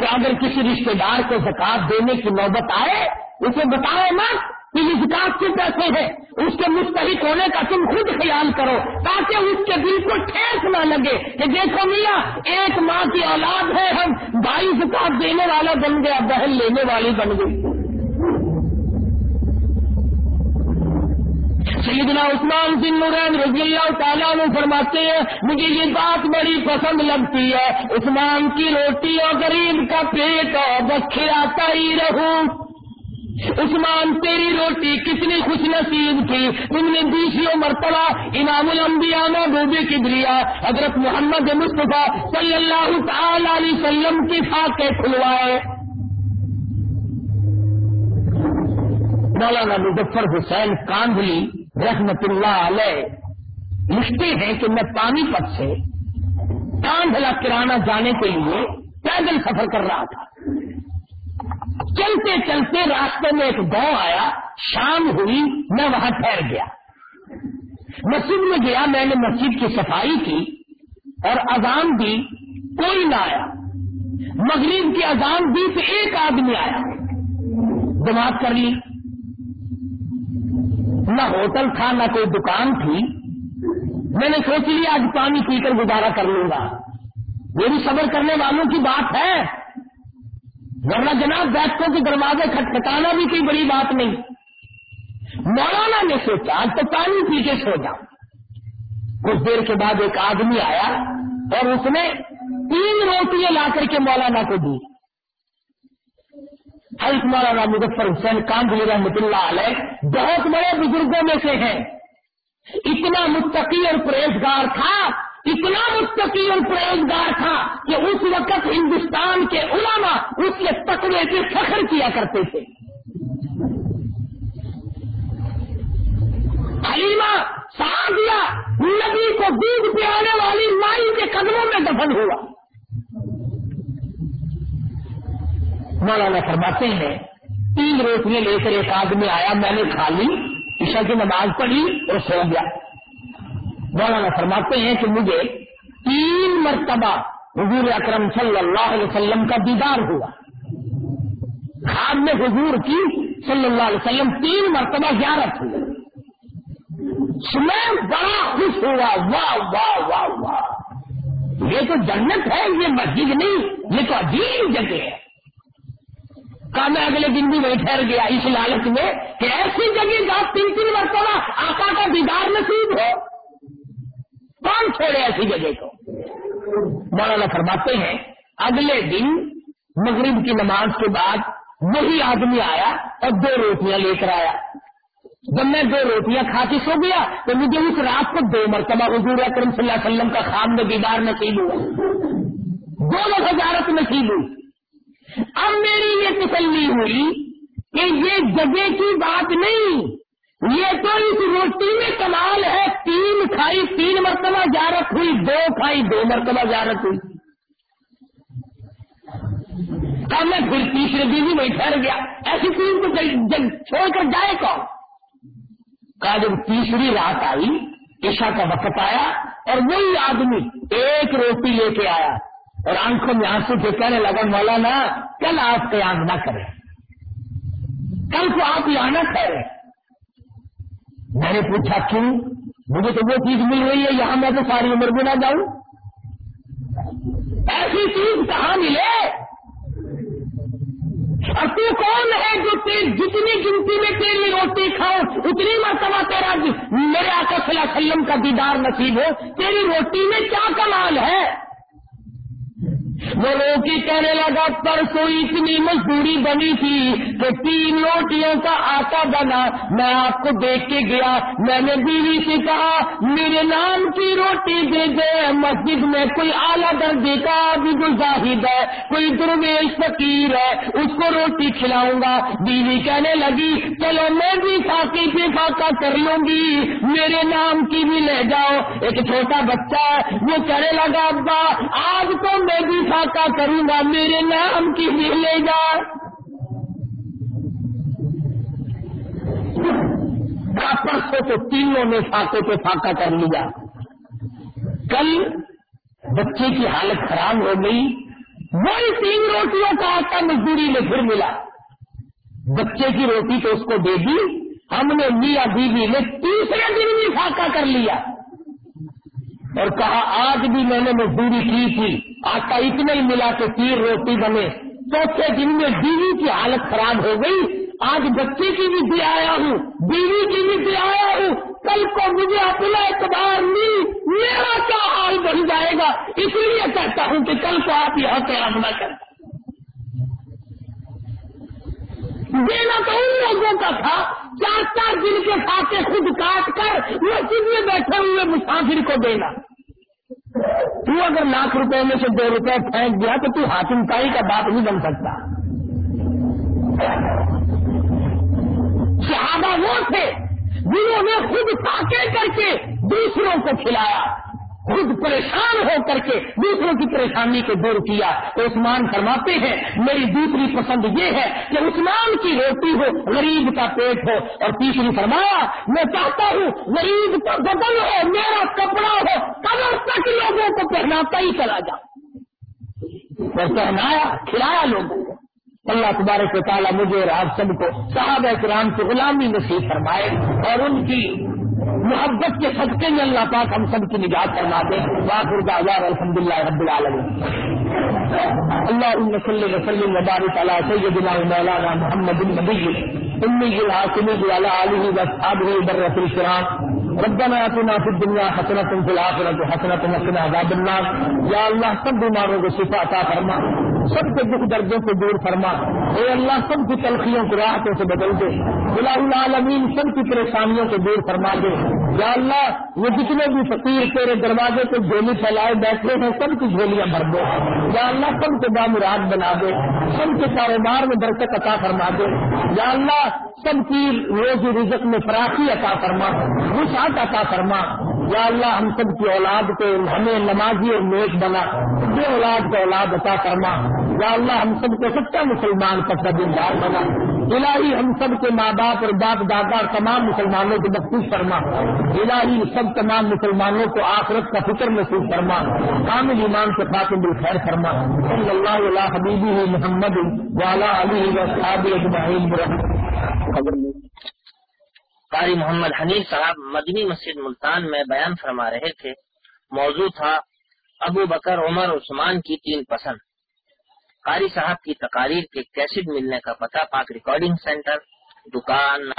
کہ اگر کسی رشتے دار کو زکات دینے کی نوبت آئے، اسے بتائے مت۔ کہ یہ زکات کے پیسے ہیں، اس کے مستحق ہونے کا تم خود خیال کرو، تاکہ اس کے دل کو ٹھیک نہ لگے کہ دیکھو میاں، ایک ماں کی اولاد ہے، ہم بھائی زکات دینے والا بن گیا، بہن لینے والی بن گئی۔ سیدنا عثمان بن نورین رضی اللہ تعالیٰ نے فرماتے ہیں، مجھے یہ بات بڑی پسند لگتی ہے، عثمان کی روٹی اور غریب کا پیٹ اور بس کھلاتا ہی رہوں۔ عثمان، تیری روٹی کتنی خوش نصیب تھی. تم نے دوسری مرتبہ امام الانبیاء محبوب کی دریا حضرت محمد مصطفیٰ صلی اللہ تعالی علیہ وسلم کی فاقے کھلوائے. مولانا مظفر حسین کاندھلی رحمت اللہ علیہ لکھتے ہیں کہ میں پانی پت سے کاندھلا کرانا جانے کے لیے پیدل سفر کر رہا تھا. چلتے چلتے راستے میں ایک گاؤں آیا، شام ہوئی، میں وہاں ٹھہر گیا۔ مسجد میں گیا، میں نے مسجد کی صفائی کی اور اذان دی، کوئی نہ آیا۔ مغرب کی اذان دی تو ایک آدمی آیا۔ دماغ کر لی۔ نہ ہوٹل تھا، نہ کوئی دکان تھی۔ میں نے سوچ لیا آج پانی پی کر گزارا کر لوں گا۔ میری صبر کرنے والوں کی بات ہے۔ ورنہ جناب بیٹھوں کے دروازے کھٹکھٹانا بھی کوئی بڑی بات نہیں۔ مولانا نے سوچا، آج تو پانی پی کے سو جاؤ کچھ دیر کے بعد ایک آدمی آیا اور اس نے تین روٹیاں لا کر کے مولانا کو دی۔ حلف مولانا مظفر حسین کام رحمت اللہ علیہ بہت بڑے بزرگوں میں سے ہیں۔ اتنا متقی اور پرہیزگار تھا اتنا متقی اور پرہیزگار تھا کہ اس وقت ہندوستان کے علماء اس کے تقوی کے فخر کیا کرتے تھے۔ حلیمہ سعادیہ نبی کو دودھ پلانے والی مائی کے قدموں میں دفن ہوا۔ مولانا فرماتے ہیں، تین روٹیاں لے کر ایک آدمی آیا، میں نے کھا لی عشا کی نماز پڑھی اور سو گیا۔ مولانا فرماتے ہیں کہ مجھے تین مرتبہ حضور اکرم صلی اللہ علیہ وسلم کا دیدار ہوا۔ خان میں حضور کی صلی اللہ علیہ وسلم تین مرتبہ زیارت ہوئی۔ میں بڑا خوش ہوا، واہ واہ واہ واہ۔ یہ تو جنت ہے، یہ مسجد نہیں، یہ تو عجیب جگہ ہے۔ کا میں اگلے دن بھی وہی ٹھہر گیا اس لالچ میں کہ ایسی جگہ جہاں تین تین مرتبہ آقا کا دیدار نصیب ہو۔ کون چھوڑے ایسی جگہ کو۔ مولانا فرماتے ہیں، اگلے دن مغرب کی نماز کے بعد وہی آدمی آیا اور دو روٹیاں لے کر آیا۔ جب میں دو روٹیاں کھا کے سو گیا تو مجھے اس رات کو دو مرتبہ حضور اکرم صلی اللہ علیہ وسلم کا خام میں دیدار نصیب ہوا۔ دونوں ہزارت نصیب ہوئی۔ اب میری یہ تسلی ہوئی کہ یہ جگہ کی بات نہیں۔ یہ تو اس روٹی میں کمال ہے، تین کھائی، تین مرتبہ جارت ہوئی، دو کھائی، دو مرتبہ جارت ہوئی۔ اب میں پھر تیسرے دن ہی وہی ٹھہر گیا۔ ایسی تین کو چھوڑ کر جائے کون؟ کا جب تیسری رات آئی عشا کا وقت آیا اور وہی آدمی ایک روٹی لے کے آیا اور آنکھوں میں آنسو سے کہنے لگا، مولانا، کل آپ قیام نہ کریں۔ کل کو آپ یہاں نہ ٹھہرے میں نے پوچھا کیوں؟ مجھے تو وہ چیز مل رہی ہے، یہاں میں تو ساری عمر بھی نہ جاؤں۔ ایسی چیز کہاں ملے؟ اور تو کون ہے جو جتنی گنتی میں تیری روٹی کھاؤ اتنی مرتبہ تیرا جی- میرے آقا صلی اللہ علیہ وسلم کا دیدار نصیب ہو، تیری روٹی میں کیا کمال ہے؟ وہ روٹی کہنے لگا، پرسوں اتنی مزدوری بنی تھی کہ تین روٹیوں کا آٹا بنا۔ میں آپ کو دیکھ کے گیا۔ میں نے بیوی سے کہا، میرے نام کی روٹی دے دے۔ مسجد میں کوئی اعلیٰ درجے کا بھی زاہد ہے، کوئی درویش فقیر ہے، اس کو روٹی کھلاؤں گا۔ بیوی کہنے لگی، چلو میں بھی پھاکی پہ فاقا کر لوں گی۔ میرے نام کی بھی لے جاؤ۔ ایک چھوٹا بچہ ہے، وہ کہنے لگا، ابا، آج تو میں بھی فاقا کروں گا میرے نام کی بھی لے جا پرسوں تو تینوں نے فاقے پہ فاقا کر لیا۔ کل بچے کی حالت خراب ہو گئی۔ وہی تین روٹیوں کا آٹا مزدوری میں پھر ملا۔ بچے کی روٹی تو اس کو دے دی۔ ہم نے میاں بیوی نے تیسرے دن بھی فاقا کر لیا۔ اور کہا، آج بھی میں نے مزدوری کی تھی۔ آٹا اتنا ہی ملا کے تیر روٹی بنے۔ چوتھے دن میں بیوی کی حالت خراب ہو گئی۔ آج بچے کی بھی دے آیا ہوں۔ بیوی کی بھی دے آیا ہوں۔ کل کو مجھے اپنا اعتبار نہیں میرا کیا حال بن جائے گا؟ اس لیے کہتا ہوں کہ کل کو آپ یہاں قیام نہ کریں دینا تو ان لوگوں کا تھا۔ چار چار دن کے فاقے خود کاٹ کر مسجد میں بیٹھے ہوئے مسافر کو دینا۔ تو اگر لاکھ روپے میں سے دو روپے پھینک دیا تو تو حاکم تائی کا بات نہیں بن سکتا۔ صحابہ وہ تھے جنہوں نے خود پاکے کر کے دوسروں کو کھلایا۔ خود پریشان ہو کر کے دوسروں کی پریشانی کو دور کیا تو عثمان فرماتے ہیں، میری دوسری پسند یہ ہے کہ عثمان کی روٹی ہو، غریب کا پیٹ ہو۔ اور تیسری فرمایا، میں چاہتا ہوں غریب کا بدل ہو، میرا کپڑا ہو کمر تک لوگوں کو پہناتا ہی چلا جا۔ پہنایا کھلایا لوگوں کو۔ اللہ تبارک و تعالیٰ مجھے اور آپ سب کو صحابہ کرام کی غلامی نصیب فرمائے اور ان کی محبت کے صدقے میں اللہ پاک ہم سب کی نجات فرما دے۔ واخر دعوار الحمد للہ رب العالمین۔ اللہ صلی وسلم وبارک علی سیدنا مولانا محمد النبی، امی الحاکم علی آلہ واصحابہ برۃ الکرام۔ ربنا اتنا فی الدنیا حسنۃ فی الاخرۃ حسنۃ وقنا عذاب النار۔ یا اللہ سب بیماروں کو شفا عطا فرما۔ سب کے دکھ دردوں کو دور فرما۔ اے اللہ، سب کی تلخیوں کو راحتوں سے بدل دے۔ اللہ العالمین، سب کی پریشانیوں کو دور فرما دے۔ یا اللہ وہ جتنے بھی فقیر تیرے دروازے کو جھولی پھیلائے بیٹھے ہیں، سب کی جھولیاں بھر دے۔ یا اللہ، سب کے بامراد بنا دے۔ سب کے کاروبار میں برکت عطا فرما دے۔ یا اللہ، سب کی روزی رزق میں فراخی عطا فرما۔ وسعت عطا فرما۔ یا اللہ ہم سب کی اولاد کو ہمیں نمازی اور نیک بنا بے اولاد کو اولاد عطا فرما۔ یا اللہ ہم سب کو سچا مسلمان کا دیندار بنا۔ الہی ہم سب کے ماں باپ اور باپ دادا اور تمام مسلمانوں کو محفوظ فرما۔ الہی سب تمام مسلمانوں کو آخرت کا فکر محسوس فرما۔ کامل ایمان کے خاطر بالخیر فرما۔ صلی اللہ علیہ حبیبی محمد والا علی قاری محمد حنیف صاحب مدنی مسجد ملتان میں بیان فرما رہے تھے۔ موضوع تھا ابو بکر، عمر، عثمان کی تین پسند۔ قاری صاحب کی تقاریر کے کیسٹ ملنے کا پتہ پاک ریکارڈنگ سینٹر، دکان